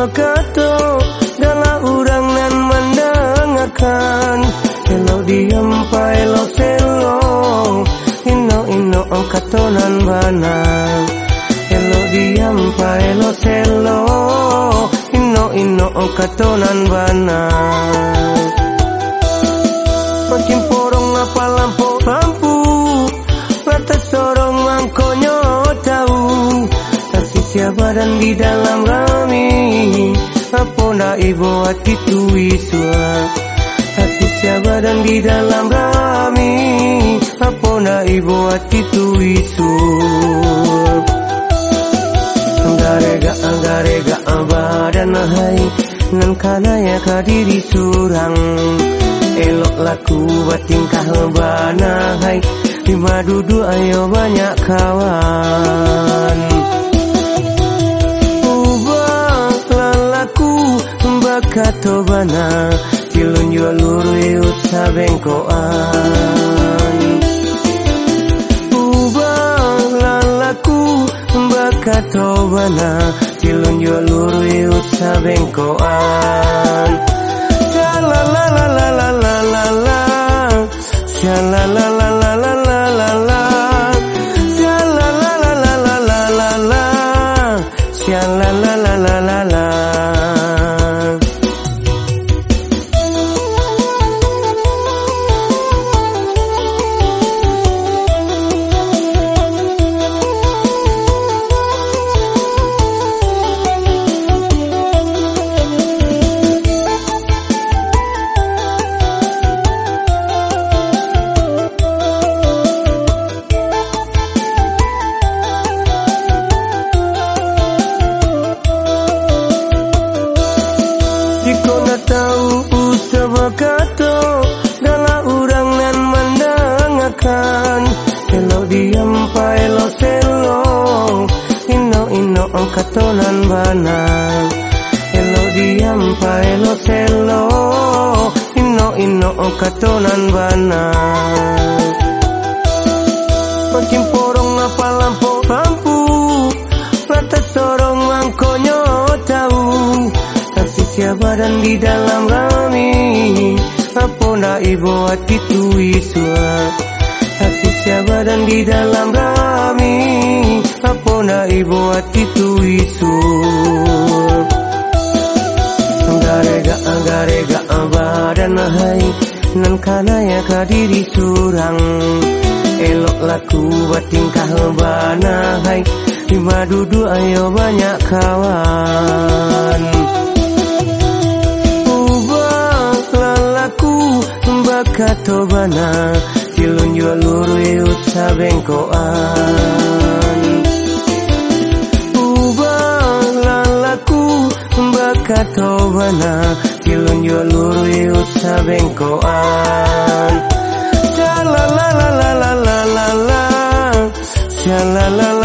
makato dalam urang nan mandang akan Hello diam pai lo selo Ino ino ang katonan bana Hello diam pai lo selo Ino ino ang katonan bana Pagkin porong nga lampu pampu Batas sorong ang konyo tau Tasisya badan di dalam rami Ibu ibuat tua Hati siapa badan di dalam rami Apona ibuat itu tua Anggarega anggarega badan mahai Nan kanaya kadiri surang. Elok laku batingkah banahai Lima dudu ayo banyak kawan. Bakato bana Cilun jual luru sabengkoan. Ubah lalaku bakato bana Cilun jual luru sabengkoan. La la la la la la la la Sha la la la la la la la la Sha la la la la la la la la Sha la la banal Elo diampa elo selo Ino ino o katonan bana. Makin porong apa lampu lampu? Rata torong mangkonyo tahu siapa dan di dalam rami Apona ibu hati tu taksi siapa dan di dalam rami apa nak ibu hati tu iswa Garega garega badan hai Nan kana ya kadiri surang. Elok laku batingkah bana hai Lima dudu ayo banyak kawan. Ubah lalaku bakato bana Cilun jual luru sabengkoan bakato bana Cilun jual luru sabengkoan Sha la la la la la la la la. Sha la la